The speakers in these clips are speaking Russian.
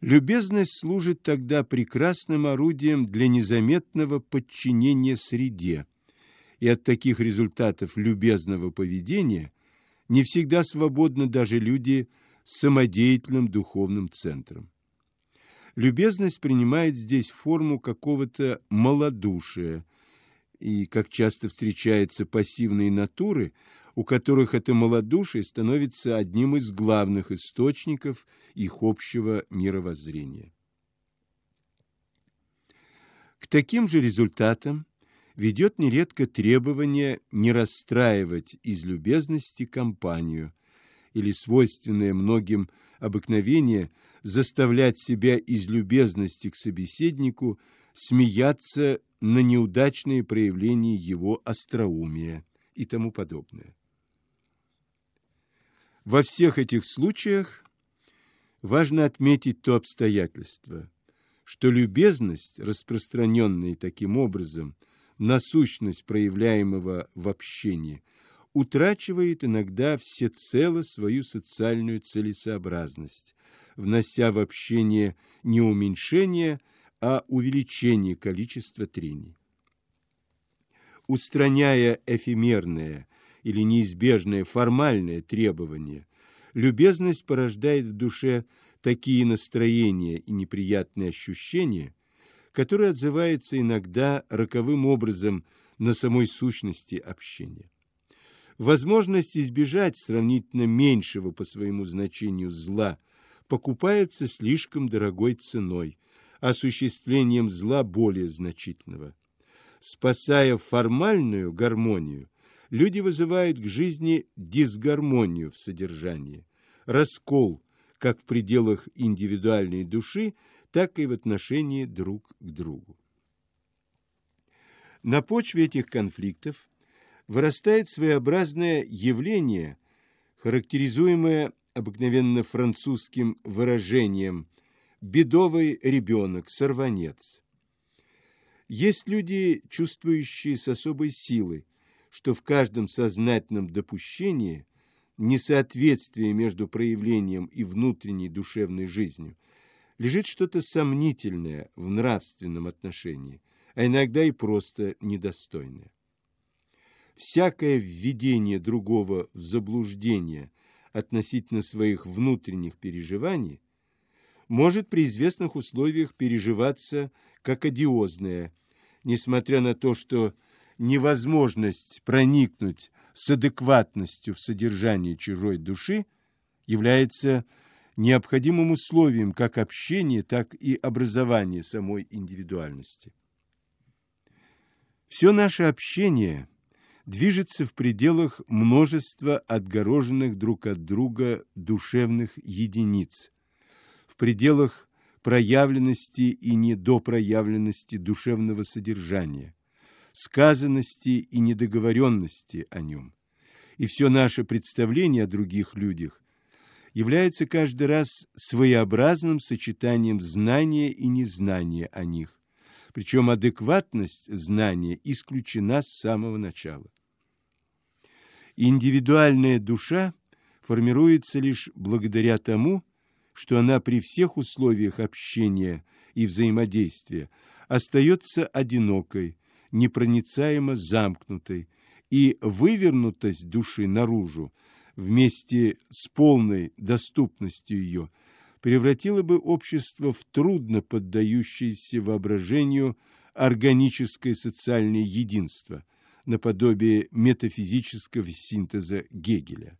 Любезность служит тогда прекрасным орудием для незаметного подчинения среде, и от таких результатов любезного поведения не всегда свободны даже люди с самодеятельным духовным центром. Любезность принимает здесь форму какого-то малодушия, и, как часто встречаются пассивные натуры, у которых это малодушие становится одним из главных источников их общего мировоззрения. К таким же результатам ведет нередко требование не расстраивать из любезности компанию или свойственное многим обыкновение заставлять себя из любезности к собеседнику смеяться на неудачные проявления его остроумия и тому подобное. Во всех этих случаях важно отметить то обстоятельство, что любезность, распространенная таким образом на сущность проявляемого в общении, утрачивает иногда всецело свою социальную целесообразность, внося в общение не уменьшение, а увеличение количества трений. Устраняя эфемерное или неизбежное формальное требование, любезность порождает в душе такие настроения и неприятные ощущения, которые отзываются иногда роковым образом на самой сущности общения. Возможность избежать сравнительно меньшего по своему значению зла покупается слишком дорогой ценой, осуществлением зла более значительного. Спасая формальную гармонию, люди вызывают к жизни дисгармонию в содержании, раскол как в пределах индивидуальной души, так и в отношении друг к другу. На почве этих конфликтов вырастает своеобразное явление, характеризуемое обыкновенно французским выражением «бедовый ребенок, сорванец». Есть люди, чувствующие с особой силой, что в каждом сознательном допущении несоответствие между проявлением и внутренней душевной жизнью лежит что-то сомнительное в нравственном отношении, а иногда и просто недостойное. Всякое введение другого в заблуждение относительно своих внутренних переживаний может при известных условиях переживаться как одиозное, несмотря на то, что невозможность проникнуть с адекватностью в содержание чужой души является необходимым условием как общения, так и образования самой индивидуальности. Все наше общение – движется в пределах множества отгороженных друг от друга душевных единиц, в пределах проявленности и недопроявленности душевного содержания, сказанности и недоговоренности о нем. И все наше представление о других людях является каждый раз своеобразным сочетанием знания и незнания о них, причем адекватность знания исключена с самого начала. Индивидуальная душа формируется лишь благодаря тому, что она при всех условиях общения и взаимодействия остается одинокой, непроницаемо замкнутой, и вывернутость души наружу вместе с полной доступностью ее превратила бы общество в трудно поддающееся воображению органическое социальное единство – наподобие метафизического синтеза Гегеля.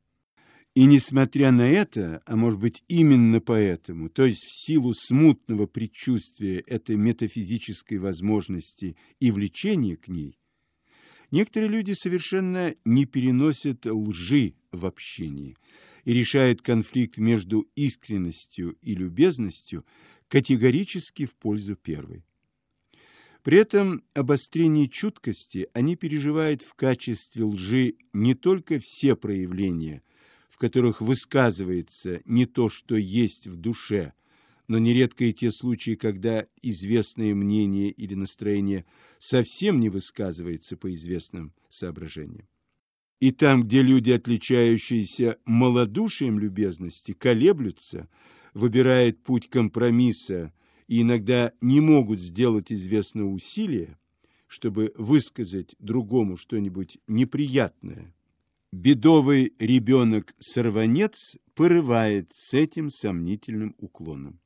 И несмотря на это, а может быть именно поэтому, то есть в силу смутного предчувствия этой метафизической возможности и влечения к ней, некоторые люди совершенно не переносят лжи в общении и решают конфликт между искренностью и любезностью категорически в пользу первой. При этом обострение чуткости они переживают в качестве лжи не только все проявления, в которых высказывается не то, что есть в душе, но нередко и те случаи, когда известное мнение или настроение совсем не высказывается по известным соображениям. И там, где люди, отличающиеся малодушием любезности, колеблются, выбирает путь компромисса и иногда не могут сделать известного усилия, чтобы высказать другому что-нибудь неприятное, бедовый ребенок-сорванец порывает с этим сомнительным уклоном.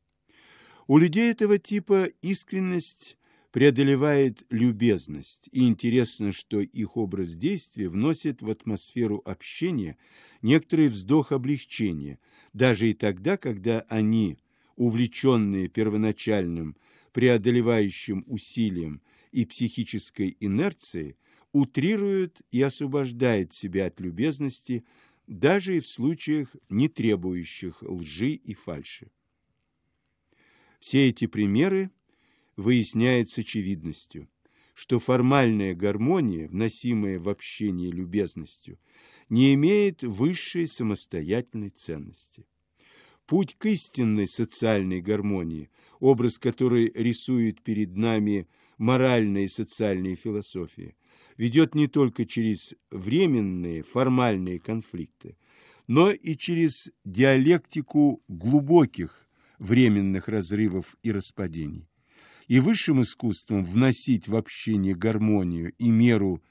У людей этого типа искренность преодолевает любезность, и интересно, что их образ действия вносит в атмосферу общения некоторый вздох облегчения, даже и тогда, когда они, увлеченные первоначальным преодолевающим усилием и психической инерцией, утрируют и освобождают себя от любезности даже и в случаях, не требующих лжи и фальши. Все эти примеры выясняет с очевидностью, что формальная гармония, вносимая в общение любезностью, не имеет высшей самостоятельной ценности. Путь к истинной социальной гармонии, образ которой рисует перед нами моральная и социальная философия, ведет не только через временные формальные конфликты, но и через диалектику глубоких временных разрывов и распадений и высшим искусством вносить в общение гармонию и меру,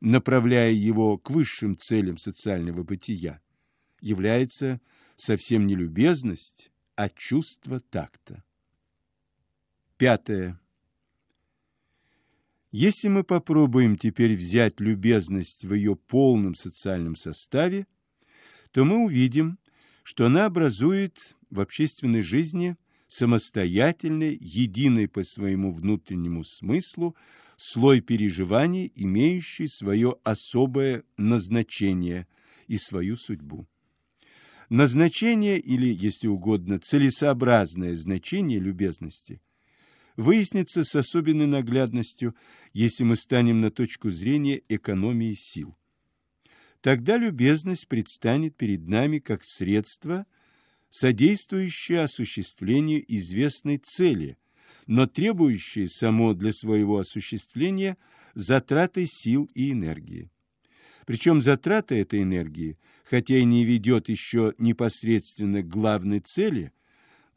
направляя его к высшим целям социального бытия, является совсем не любезность, а чувство такта. Пятое. Если мы попробуем теперь взять любезность в ее полном социальном составе, то мы увидим, что она образует в общественной жизни – самостоятельный, единый по своему внутреннему смыслу, слой переживаний, имеющий свое особое назначение и свою судьбу. Назначение или, если угодно, целесообразное значение любезности выяснится с особенной наглядностью, если мы станем на точку зрения экономии сил. Тогда любезность предстанет перед нами как средство – содействующее осуществлению известной цели, но требующее само для своего осуществления затраты сил и энергии. Причем затрата этой энергии, хотя и не ведет еще непосредственно к главной цели,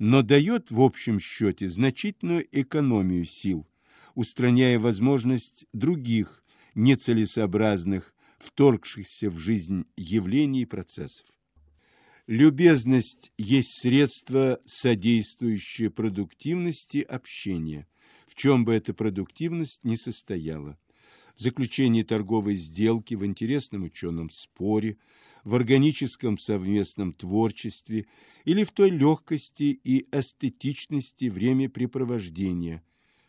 но дает в общем счете значительную экономию сил, устраняя возможность других нецелесообразных, вторгшихся в жизнь явлений и процессов. Любезность есть средство, содействующее продуктивности общения, в чем бы эта продуктивность ни состояла. В заключении торговой сделки, в интересном ученом споре, в органическом совместном творчестве или в той легкости и эстетичности времяпрепровождения,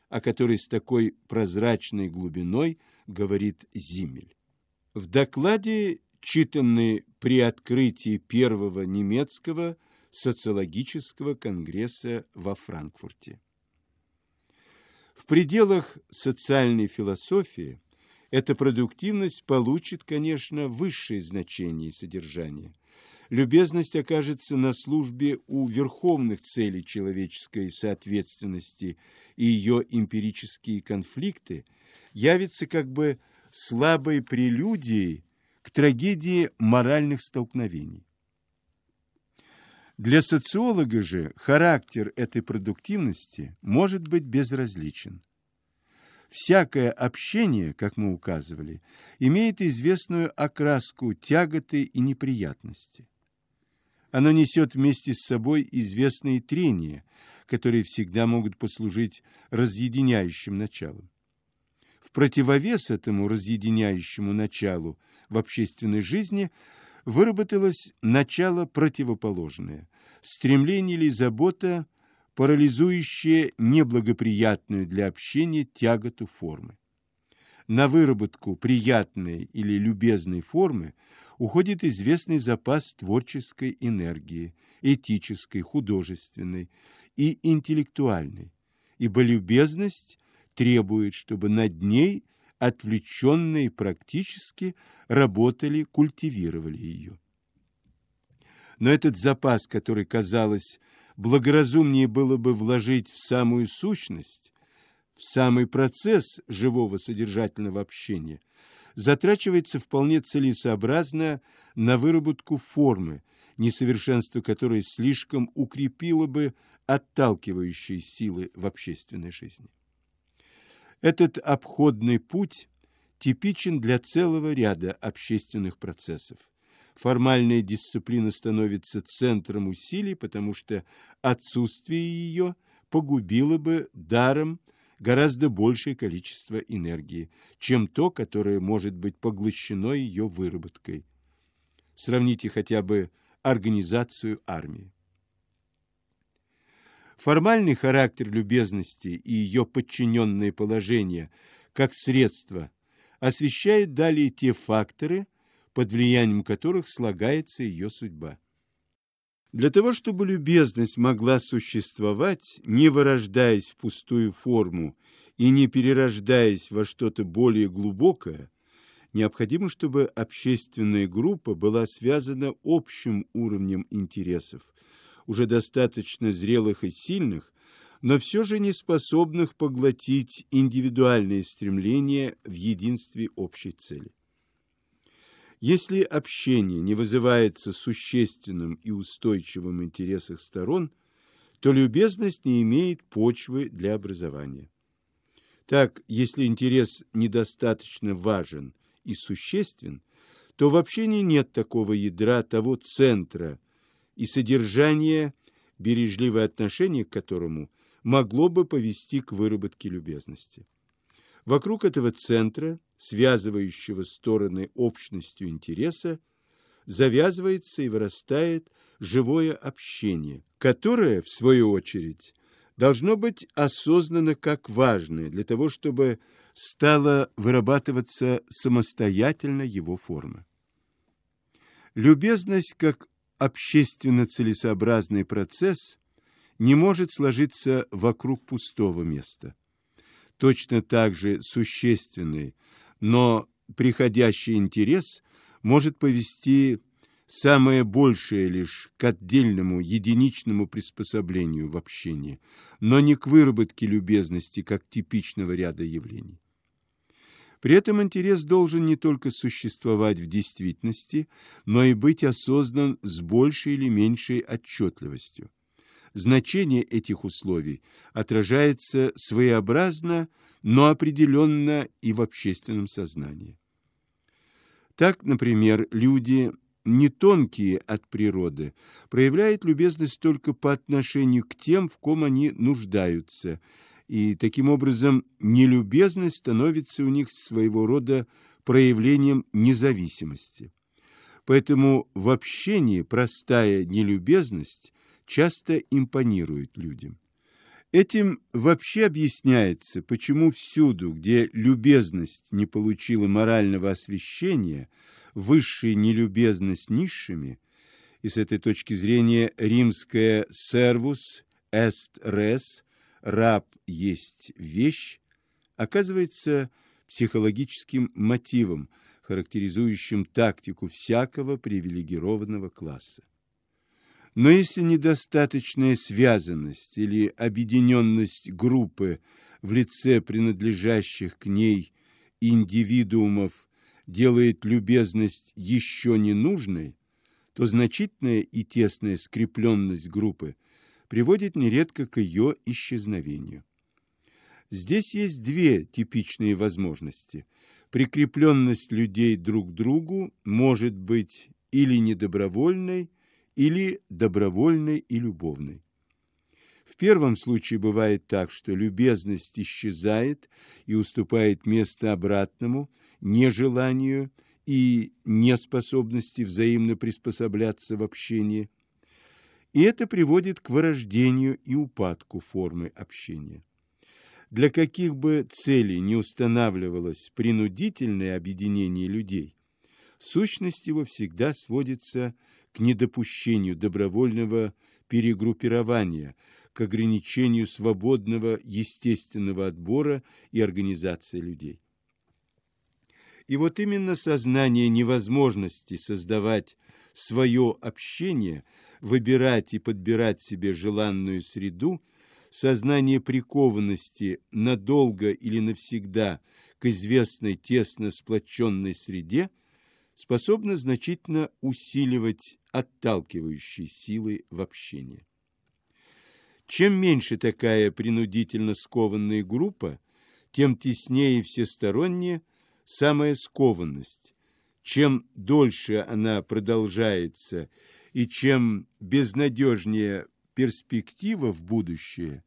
о которой с такой прозрачной глубиной говорит Зимель. В докладе читанный при открытии первого немецкого социологического конгресса во Франкфурте. В пределах социальной философии эта продуктивность получит, конечно, высшее значение и содержание. Любезность окажется на службе у верховных целей человеческой соответственности и ее эмпирические конфликты явятся как бы слабой прелюдией к трагедии моральных столкновений. Для социолога же характер этой продуктивности может быть безразличен. Всякое общение, как мы указывали, имеет известную окраску тяготы и неприятности. Оно несет вместе с собой известные трения, которые всегда могут послужить разъединяющим началом. В противовес этому разъединяющему началу в общественной жизни выработалось начало противоположное – стремление или забота, парализующее неблагоприятную для общения тяготу формы. На выработку приятной или любезной формы уходит известный запас творческой энергии, этической, художественной и интеллектуальной, ибо любезность требует, чтобы над ней отвлеченные практически работали, культивировали ее. Но этот запас, который, казалось, благоразумнее было бы вложить в самую сущность, в самый процесс живого содержательного общения, затрачивается вполне целесообразно на выработку формы, несовершенство которой слишком укрепило бы отталкивающие силы в общественной жизни. Этот обходный путь типичен для целого ряда общественных процессов. Формальная дисциплина становится центром усилий, потому что отсутствие ее погубило бы даром гораздо большее количество энергии, чем то, которое может быть поглощено ее выработкой. Сравните хотя бы организацию армии. Формальный характер любезности и ее подчиненное положение как средство освещает далее те факторы, под влиянием которых слагается ее судьба. Для того, чтобы любезность могла существовать, не вырождаясь в пустую форму и не перерождаясь во что-то более глубокое, необходимо, чтобы общественная группа была связана общим уровнем интересов, уже достаточно зрелых и сильных, но все же не способных поглотить индивидуальные стремления в единстве общей цели. Если общение не вызывается существенным и устойчивым интересах сторон, то любезность не имеет почвы для образования. Так, если интерес недостаточно важен и существен, то в общении нет такого ядра, того центра и содержания, бережливое отношение к которому могло бы повести к выработке любезности. Вокруг этого центра, связывающего стороны общностью интереса, завязывается и вырастает живое общение, которое, в свою очередь, должно быть осознано как важное для того, чтобы стала вырабатываться самостоятельно его форма. Любезность как общественно целесообразный процесс не может сложиться вокруг пустого места точно так же существенный, но приходящий интерес может повести самое большее лишь к отдельному единичному приспособлению в общении, но не к выработке любезности как типичного ряда явлений. При этом интерес должен не только существовать в действительности, но и быть осознан с большей или меньшей отчетливостью значение этих условий отражается своеобразно, но определенно и в общественном сознании. Так, например, люди, не тонкие от природы, проявляют любезность только по отношению к тем, в ком они нуждаются, и таким образом нелюбезность становится у них своего рода проявлением независимости. Поэтому в общении простая нелюбезность часто импонирует людям. Этим вообще объясняется, почему всюду, где любезность не получила морального освящения, высшая нелюбезность низшими, и с этой точки зрения римская «servus est res» «раб есть вещь» оказывается психологическим мотивом, характеризующим тактику всякого привилегированного класса. Но если недостаточная связанность или объединенность группы в лице принадлежащих к ней индивидуумов делает любезность еще ненужной, то значительная и тесная скрепленность группы приводит нередко к ее исчезновению. Здесь есть две типичные возможности. Прикрепленность людей друг к другу может быть или недобровольной, или добровольной и любовной. В первом случае бывает так, что любезность исчезает и уступает место обратному, нежеланию и неспособности взаимно приспосабляться в общении. И это приводит к вырождению и упадку формы общения. Для каких бы целей не устанавливалось принудительное объединение людей, сущность его всегда сводится к недопущению добровольного перегруппирования, к ограничению свободного естественного отбора и организации людей. И вот именно сознание невозможности создавать свое общение, выбирать и подбирать себе желанную среду, сознание прикованности надолго или навсегда к известной тесно сплоченной среде – способна значительно усиливать отталкивающие силы в общении. Чем меньше такая принудительно скованная группа, тем теснее и всестороннее самая скованность. Чем дольше она продолжается и чем безнадежнее перспектива в будущее,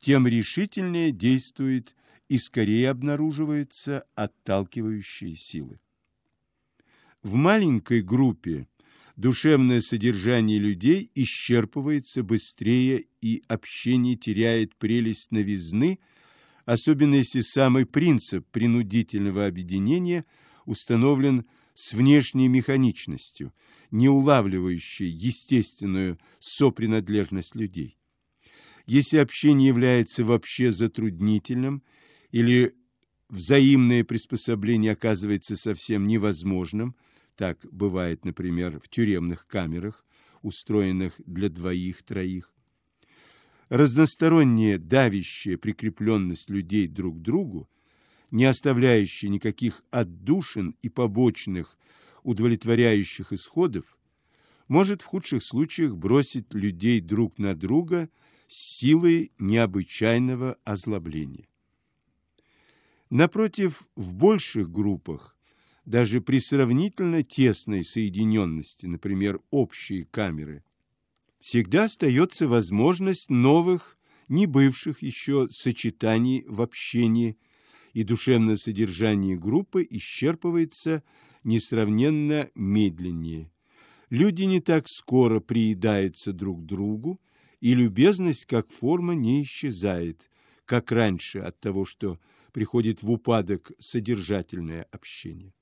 тем решительнее действует и скорее обнаруживаются отталкивающие силы. В маленькой группе душевное содержание людей исчерпывается быстрее и общение теряет прелесть новизны, особенно если самый принцип принудительного объединения установлен с внешней механичностью, не улавливающей естественную сопринадлежность людей. Если общение является вообще затруднительным или взаимное приспособление оказывается совсем невозможным, так бывает, например, в тюремных камерах, устроенных для двоих-троих, разносторонняя давящая прикрепленность людей друг к другу, не оставляющая никаких отдушин и побочных удовлетворяющих исходов, может в худших случаях бросить людей друг на друга с силой необычайного озлобления. Напротив, в больших группах, даже при сравнительно тесной соединенности, например, общей камеры, всегда остается возможность новых, не бывших еще сочетаний в общении, и душевное содержание группы исчерпывается несравненно медленнее. Люди не так скоро приедаются друг другу, и любезность как форма не исчезает, как раньше от того, что приходит в упадок содержательное общение.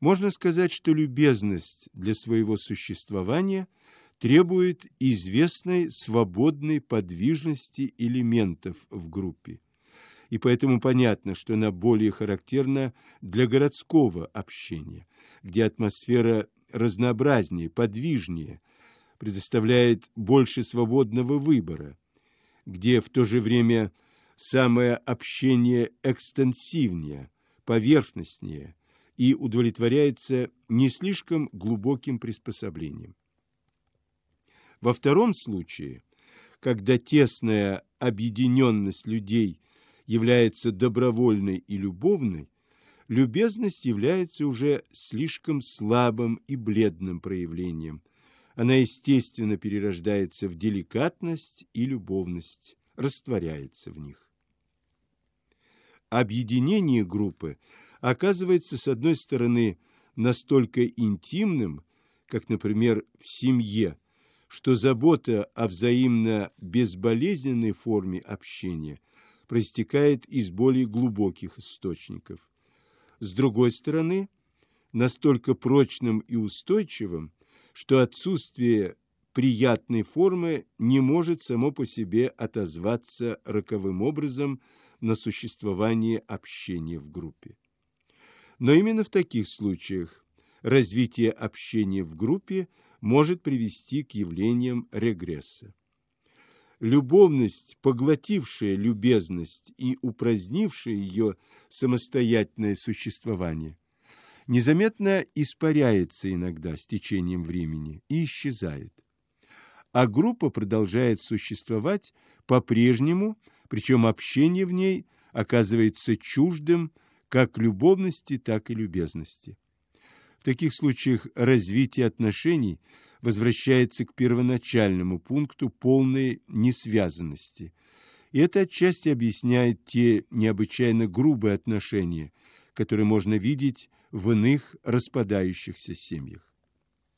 Можно сказать, что любезность для своего существования требует известной свободной подвижности элементов в группе. И поэтому понятно, что она более характерна для городского общения, где атмосфера разнообразнее, подвижнее, предоставляет больше свободного выбора, где в то же время самое общение экстенсивнее, поверхностнее и удовлетворяется не слишком глубоким приспособлением. Во втором случае, когда тесная объединенность людей является добровольной и любовной, любезность является уже слишком слабым и бледным проявлением. Она, естественно, перерождается в деликатность и любовность, растворяется в них. Объединение группы оказывается, с одной стороны, настолько интимным, как, например, в семье, что забота о взаимно безболезненной форме общения проистекает из более глубоких источников. С другой стороны, настолько прочным и устойчивым, что отсутствие приятной формы не может само по себе отозваться роковым образом на существование общения в группе. Но именно в таких случаях развитие общения в группе может привести к явлениям регресса. Любовность, поглотившая любезность и упразднившая ее самостоятельное существование, незаметно испаряется иногда с течением времени и исчезает. А группа продолжает существовать по-прежнему, причем общение в ней оказывается чуждым как любовности, так и любезности. В таких случаях развитие отношений возвращается к первоначальному пункту полной несвязанности. И это отчасти объясняет те необычайно грубые отношения, которые можно видеть в иных распадающихся семьях.